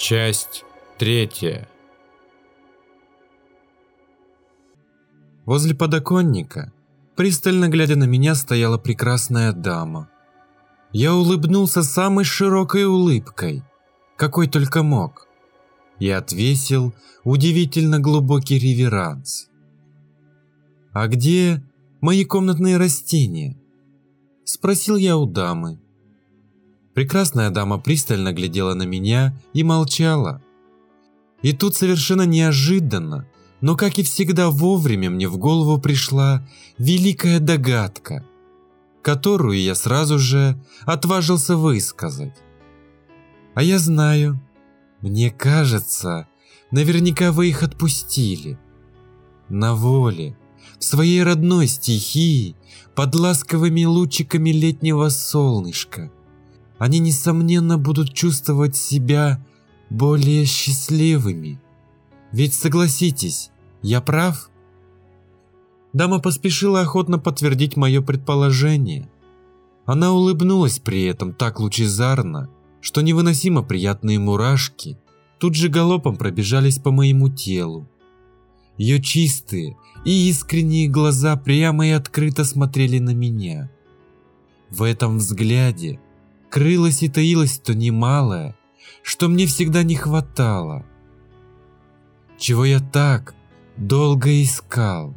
Часть третья. Возле подоконника, пристально глядя на меня, стояла прекрасная дама. Я улыбнулся самой широкой улыбкой, какой только мог, и отвесил удивительно глубокий реверанс. «А где мои комнатные растения?» – спросил я у дамы. Прекрасная дама пристально глядела на меня и молчала. И тут совершенно неожиданно, но как и всегда вовремя мне в голову пришла великая догадка, которую я сразу же отважился высказать. А я знаю, мне кажется, наверняка вы их отпустили. На воле, в своей родной стихии, под ласковыми лучиками летнего солнышка – они, несомненно, будут чувствовать себя более счастливыми. Ведь согласитесь, я прав? Дама поспешила охотно подтвердить мое предположение. Она улыбнулась при этом так лучезарно, что невыносимо приятные мурашки тут же галопом пробежались по моему телу. Ее чистые и искренние глаза прямо и открыто смотрели на меня. В этом взгляде крылось и таилось то немалое, что мне всегда не хватало. Чего я так долго искал,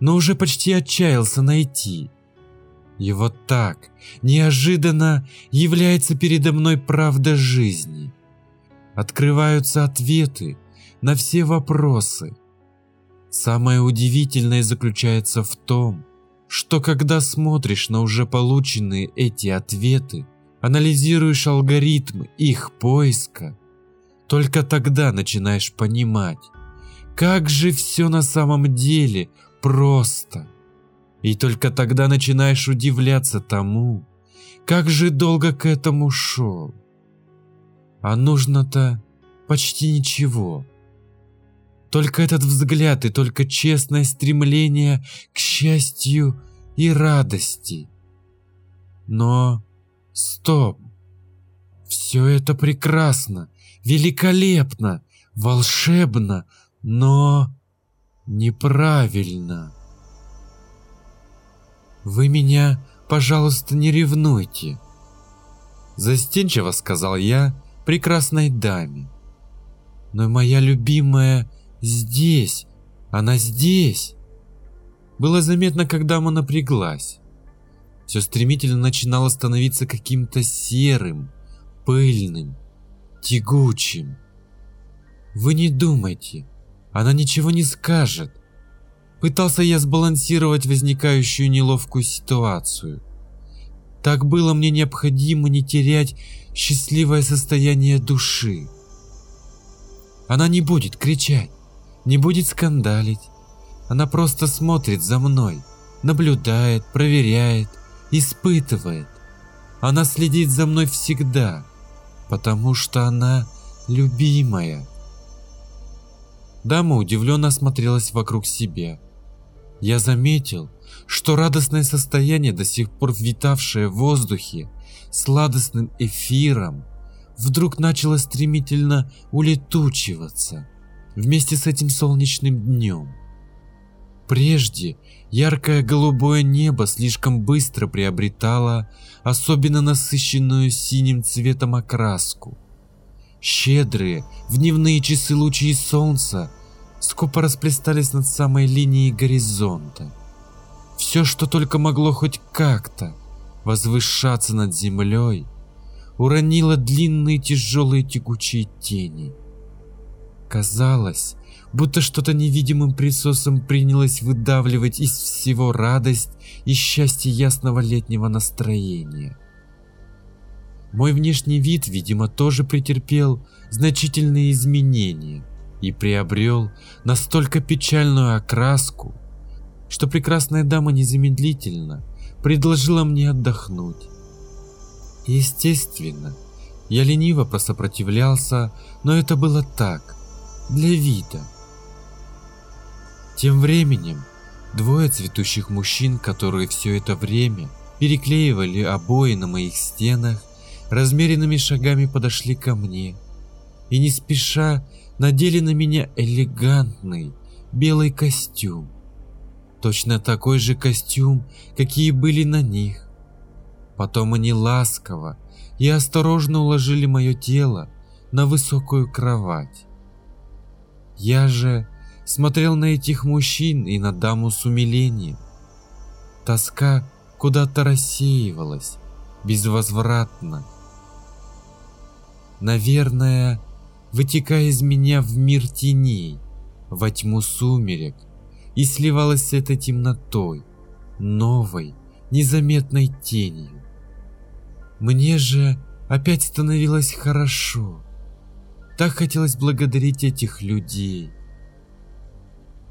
но уже почти отчаялся найти. И вот так, неожиданно, является передо мной правда жизни. Открываются ответы на все вопросы. Самое удивительное заключается в том, что когда смотришь на уже полученные эти ответы, анализируешь алгоритм их поиска, только тогда начинаешь понимать, как же все на самом деле просто. И только тогда начинаешь удивляться тому, как же долго к этому шел. А нужно-то почти ничего. Только этот взгляд и только честное стремление к счастью и радости. Но Стоп. Все это прекрасно, великолепно, волшебно, но неправильно. Вы меня, пожалуйста, не ревнуйте. Застенчиво сказал я прекрасной даме. Но моя любимая здесь, она здесь. Было заметно, когда дама напряглась все стремительно начинало становиться каким-то серым, пыльным, тягучим. Вы не думайте, она ничего не скажет. Пытался я сбалансировать возникающую неловкую ситуацию. Так было мне необходимо не терять счастливое состояние души. Она не будет кричать, не будет скандалить. Она просто смотрит за мной, наблюдает, проверяет, испытывает. Она следит за мной всегда, потому что она любимая. Дама удивленно осмотрелась вокруг себя. Я заметил, что радостное состояние, до сих пор витавшее в воздухе, сладостным эфиром, вдруг начало стремительно улетучиваться вместе с этим солнечным днем. Прежде яркое голубое небо слишком быстро приобретало особенно насыщенную синим цветом окраску. Щедрые в дневные часы лучи солнца скупо расплестались над самой линией горизонта. Все, что только могло хоть как-то возвышаться над землей, уронило длинные тяжелые тягучие тени. Казалось, будто что-то невидимым присосом принялось выдавливать из всего радость и счастье ясного летнего настроения. Мой внешний вид, видимо, тоже претерпел значительные изменения и приобрел настолько печальную окраску, что прекрасная дама незамедлительно предложила мне отдохнуть. Естественно, я лениво просопротивлялся, но это было так, для вида. Тем временем, двое цветущих мужчин, которые все это время переклеивали обои на моих стенах, размеренными шагами подошли ко мне и не спеша надели на меня элегантный белый костюм. Точно такой же костюм, какие были на них. Потом они ласково и осторожно уложили мое тело на высокую кровать. Я же смотрел на этих мужчин и на даму с умилением. Тоска куда-то рассеивалась, безвозвратно. Наверное, вытекая из меня в мир теней, во тьму сумерек, и сливалась с этой темнотой, новой, незаметной тенью. Мне же опять становилось хорошо. Так хотелось благодарить этих людей.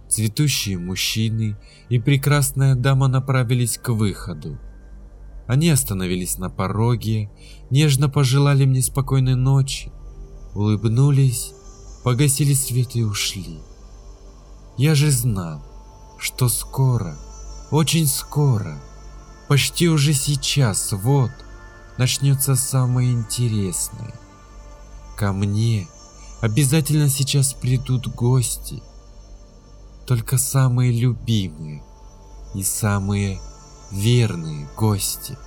Цветущие мужчины и прекрасная дама направились к выходу. Они остановились на пороге, нежно пожелали мне спокойной ночи, улыбнулись, погасили свет и ушли. Я же знал, что скоро, очень скоро, почти уже сейчас, вот, начнется самое интересное. Ко мне обязательно сейчас придут гости, только самые любимые и самые верные гости.